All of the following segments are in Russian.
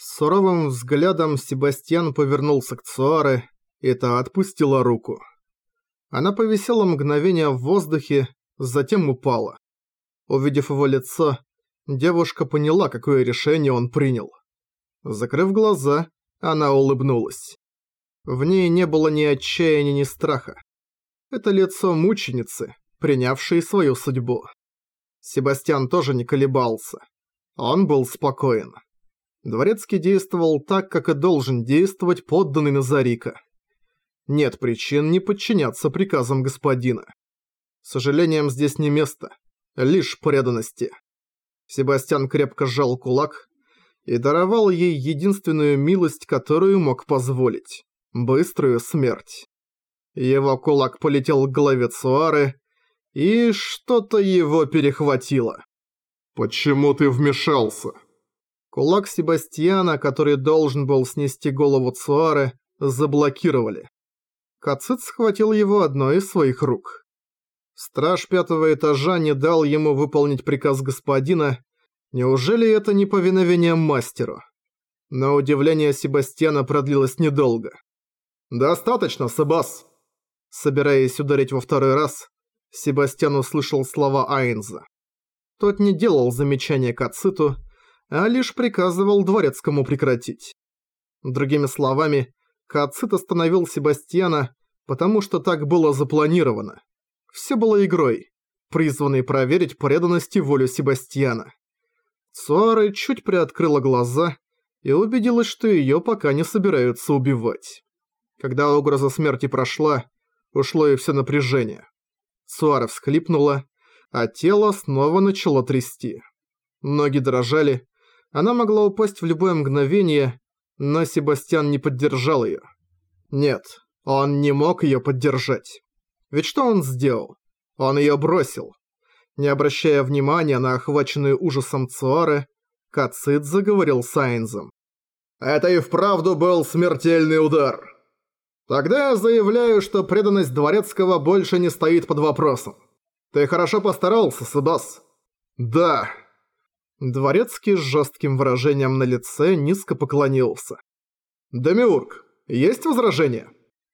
С суровым взглядом Себастьян повернулся к Цуаре, и та отпустила руку. Она повисела мгновение в воздухе, затем упала. Увидев его лицо, девушка поняла, какое решение он принял. Закрыв глаза, она улыбнулась. В ней не было ни отчаяния, ни страха. Это лицо мученицы, принявшей свою судьбу. Себастьян тоже не колебался. Он был спокоен. Дворецкий действовал так, как и должен действовать подданный Назарика. Нет причин не подчиняться приказам господина. Сожалением, здесь не место, лишь преданности. Себастьян крепко сжал кулак и даровал ей единственную милость, которую мог позволить – быструю смерть. Его кулак полетел к голове Цуары, и что-то его перехватило. «Почему ты вмешался?» Кулак Себастьяна, который должен был снести голову Цуары, заблокировали. Кацит схватил его одной из своих рук. Страж пятого этажа не дал ему выполнить приказ господина. Неужели это не повиновение мастеру? Но удивление Себастьяна продлилось недолго. «Достаточно, Себас!» Собираясь ударить во второй раз, Себастьян услышал слова Айнза. Тот не делал замечания Кациту, а лишь приказывал дворецкому прекратить. Другими словами, Кацит остановил Себастьяна, потому что так было запланировано. Все было игрой, призванной проверить преданность и волю Себастьяна. Суары чуть приоткрыла глаза и убедилась, что ее пока не собираются убивать. Когда угроза смерти прошла, ушло и все напряжение. Суара всхлипнула, а тело снова начало трясти. Ноги дрожали, она могла упасть в любое мгновение, но Себастьян не поддержал ее. Нет, он не мог ее поддержать. Ведь что он сделал? Он ее бросил. Не обращая внимания на охваченную ужасом Цуары, Кацит заговорил с Айнзом. «Это и вправду был смертельный удар. Тогда я заявляю, что преданность Дворецкого больше не стоит под вопросом. Ты хорошо постарался, Сыбас». «Да». Дворецкий с жестким выражением на лице низко поклонился. «Демиург, есть возражения?»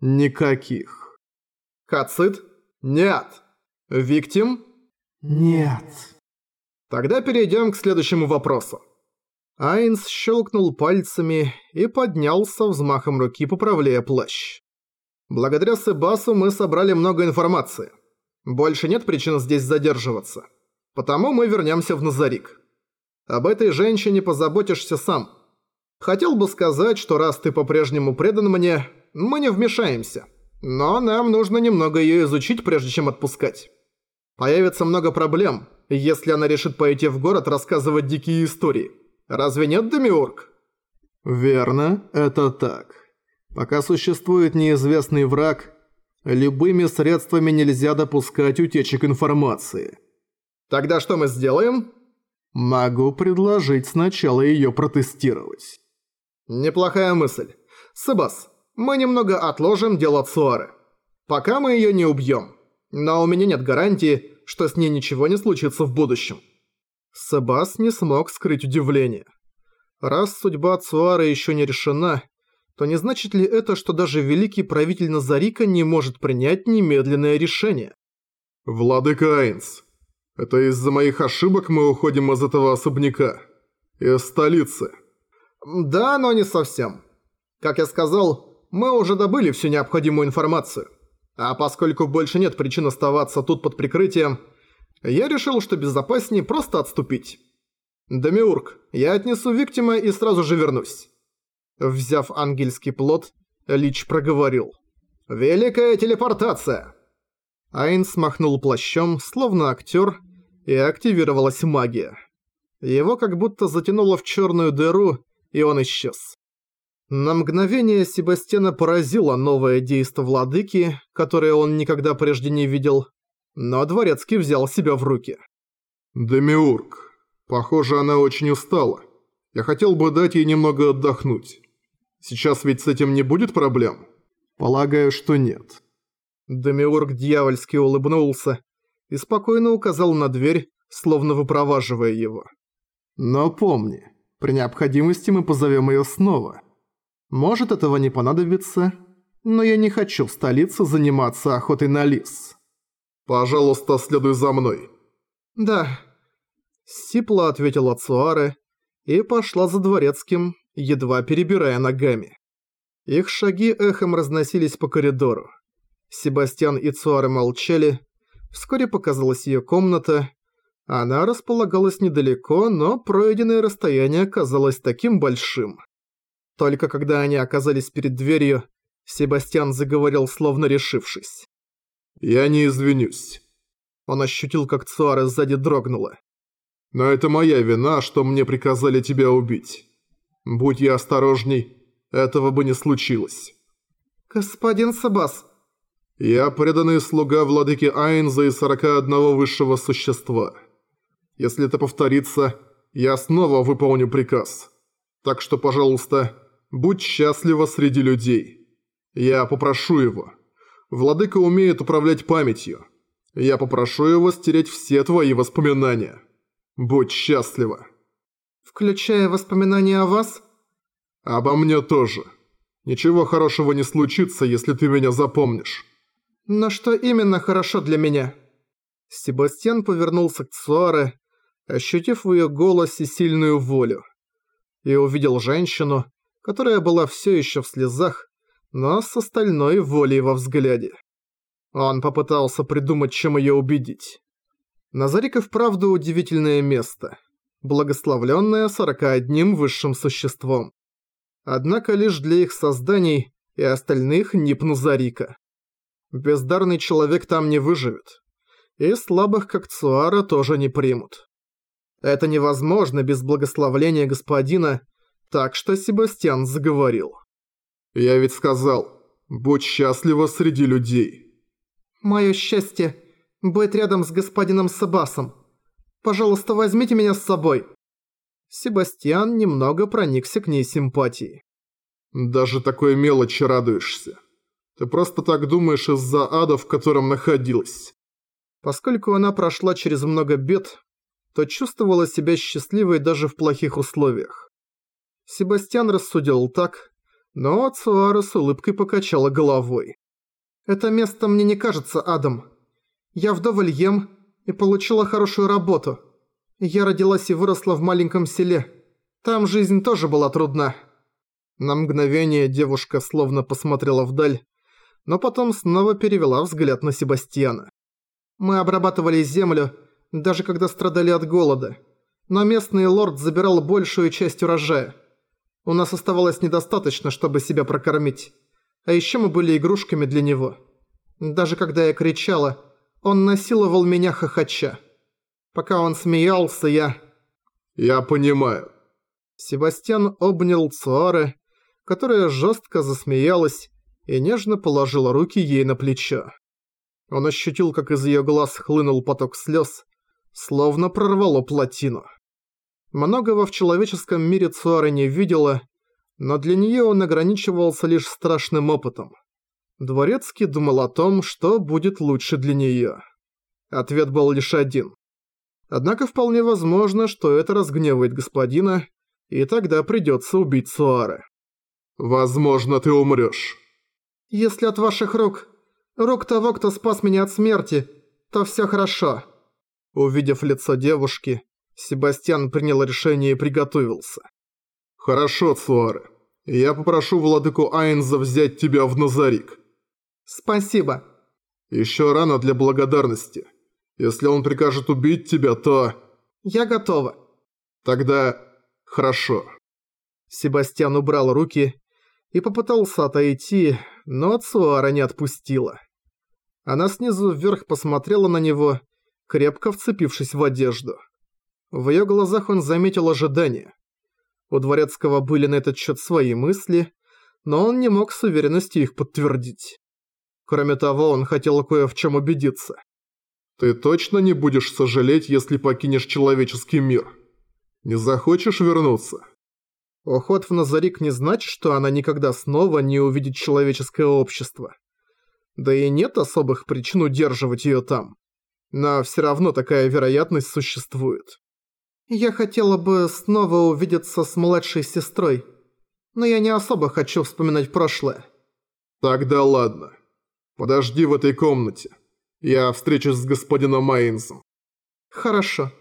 «Никаких». «Кацит?» «Нет». «Виктим?» «Нет». Тогда перейдем к следующему вопросу. Айнс щелкнул пальцами и поднялся взмахом руки, поправляя плащ. Благодаря Себасу мы собрали много информации. Больше нет причин здесь задерживаться. Потому мы вернемся в Назарик. Об этой женщине позаботишься сам. Хотел бы сказать, что раз ты по-прежнему предан мне, мы не вмешаемся. Но нам нужно немного ее изучить, прежде чем отпускать. Появится много проблем, если она решит пойти в город рассказывать дикие истории. Разве нет, Демиург? Верно, это так. Пока существует неизвестный враг, любыми средствами нельзя допускать утечек информации. Тогда что мы сделаем? Могу предложить сначала ее протестировать. Неплохая мысль. Себас, мы немного отложим дело Цуары. Пока мы ее не убьем. Но у меня нет гарантии, что с ней ничего не случится в будущем. Себас не смог скрыть удивление. Раз судьба Цуары еще не решена, то не значит ли это, что даже великий правитель Назарика не может принять немедленное решение? «Владыка Айнс, это из-за моих ошибок мы уходим из этого особняка. Из столицы». «Да, но не совсем. Как я сказал, мы уже добыли всю необходимую информацию. А поскольку больше нет причин оставаться тут под прикрытием, я решил, что безопаснее просто отступить. Демиург, я отнесу Виктима и сразу же вернусь. Взяв ангельский плод, Лич проговорил. «Великая телепортация!» Айн смахнул плащом, словно актер, и активировалась магия. Его как будто затянуло в черную дыру, и он исчез. На мгновение Себастьяна поразило новое действо владыки, которое он никогда прежде не видел, но Дворецкий взял себя в руки. «Демиург, похоже, она очень устала. Я хотел бы дать ей немного отдохнуть. Сейчас ведь с этим не будет проблем?» «Полагаю, что нет». Демиург дьявольски улыбнулся и спокойно указал на дверь, словно выпроваживая его. «Но помни, При необходимости мы позовем ее снова. Может, этого не понадобится, но я не хочу в столице заниматься охотой на лис. Пожалуйста, следуй за мной. Да. Сипла ответила Цуаре и пошла за дворецким, едва перебирая ногами. Их шаги эхом разносились по коридору. Себастьян и Цуаре молчали. Вскоре показалась ее комната. Она располагалась недалеко, но пройденное расстояние казалось таким большим. Только когда они оказались перед дверью, Себастьян заговорил, словно решившись. «Я не извинюсь». Он ощутил, как Цуаре сзади дрогнула. «Но это моя вина, что мне приказали тебя убить. Будь я осторожней, этого бы не случилось». «Господин Сабас». «Я преданный слуга владыки Айнза и 41 высшего существа. Если это повторится, я снова выполню приказ. Так что, пожалуйста, будь счастлива среди людей. Я попрошу его. Владыка умеет управлять памятью. Я попрошу его стереть все твои воспоминания. Будь счастлива». «Включая воспоминания о вас?» «Обо мне тоже. Ничего хорошего не случится, если ты меня запомнишь». «Но что именно хорошо для меня?» Себастьян повернулся к Цуаре, ощутив в ее голосе сильную волю, и увидел женщину, которая была все еще в слезах, но с остальной волей во взгляде. Он попытался придумать, чем ее убедить. Назарик и вправду удивительное место, благословленное 41 высшим существом. Однако лишь для их созданий и остальных Нип Назарика. Бездарный человек там не выживет. И слабых, как Цуара, тоже не примут. Это невозможно без благословления господина, так что Себастьян заговорил. «Я ведь сказал, будь счастлива среди людей». «Моё счастье – быть рядом с господином Сабасом. Пожалуйста, возьмите меня с собой». Себастьян немного проникся к ней симпатией. «Даже такой мелочи радуешься. Ты просто так думаешь из-за ада, в котором находилась». Поскольку она прошла через много бед, то чувствовала себя счастливой даже в плохих условиях. Себастьян рассудил так, но Цуара с улыбкой покачала головой. «Это место мне не кажется адом. Я вдоволь ем и получила хорошую работу. Я родилась и выросла в маленьком селе. Там жизнь тоже была трудна». На мгновение девушка словно посмотрела вдаль, но потом снова перевела взгляд на Себастьяна. «Мы обрабатывали землю, даже когда страдали от голода. Но местный лорд забирал большую часть урожая. У нас оставалось недостаточно, чтобы себя прокормить. А еще мы были игрушками для него. Даже когда я кричала, он насиловал меня хохоча. Пока он смеялся, я... «Я понимаю». Себастьян обнял Цуаре, которая жестко засмеялась и нежно положила руки ей на плечо. Он ощутил, как из ее глаз хлынул поток слез, словно прорвало плотину. Многого в человеческом мире Цуара не видела, но для нее он ограничивался лишь страшным опытом. Дворецкий думал о том, что будет лучше для нее. Ответ был лишь один. Однако вполне возможно, что это разгневает господина, и тогда придется убить Суары. «Возможно, ты умрёшь». «Если от ваших рук, рук того, кто спас меня от смерти, то всё хорошо». Увидев лицо девушки, Себастьян принял решение и приготовился. «Хорошо, Цуаре. Я попрошу владыку Айнза взять тебя в Назарик». «Спасибо». «Еще рано для благодарности. Если он прикажет убить тебя, то...» «Я готова». «Тогда... хорошо». Себастьян убрал руки и попытался отойти, но Цуара не отпустила. Она снизу вверх посмотрела на него, крепко вцепившись в одежду. В ее глазах он заметил ожидание. У Дворецкого были на этот счет свои мысли, но он не мог с уверенностью их подтвердить. Кроме того, он хотел кое в чем убедиться. «Ты точно не будешь сожалеть, если покинешь человеческий мир? Не захочешь вернуться?» Уход в Назарик не значит, что она никогда снова не увидит человеческое общество. Да и нет особых причин удерживать ее там. Но все равно такая вероятность существует. Я хотела бы снова увидеться с младшей сестрой, но я не особо хочу вспоминать прошлое. Тогда ладно. Подожди в этой комнате. Я встречусь с господином Майнсом. Хорошо.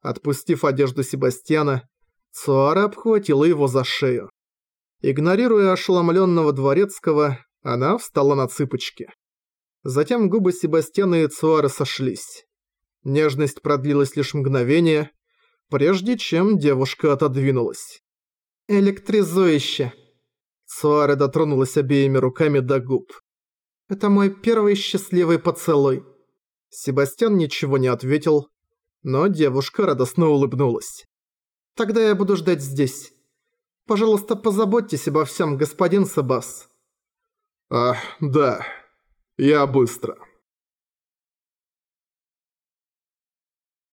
Отпустив одежду Себастьяна, Цуара обхватила его за шею. Игнорируя ошеломленного дворецкого, она встала на цыпочки. Затем губы Себастьяна и Цуары сошлись. Нежность продлилась лишь мгновение, прежде чем девушка отодвинулась. «Электризующе!» Цуаре дотронулась обеими руками до губ. «Это мой первый счастливый поцелуй». Себастьян ничего не ответил, но девушка радостно улыбнулась. «Тогда я буду ждать здесь. Пожалуйста, позаботьтесь обо всем, господин Себас». «Ах, да. Я быстро».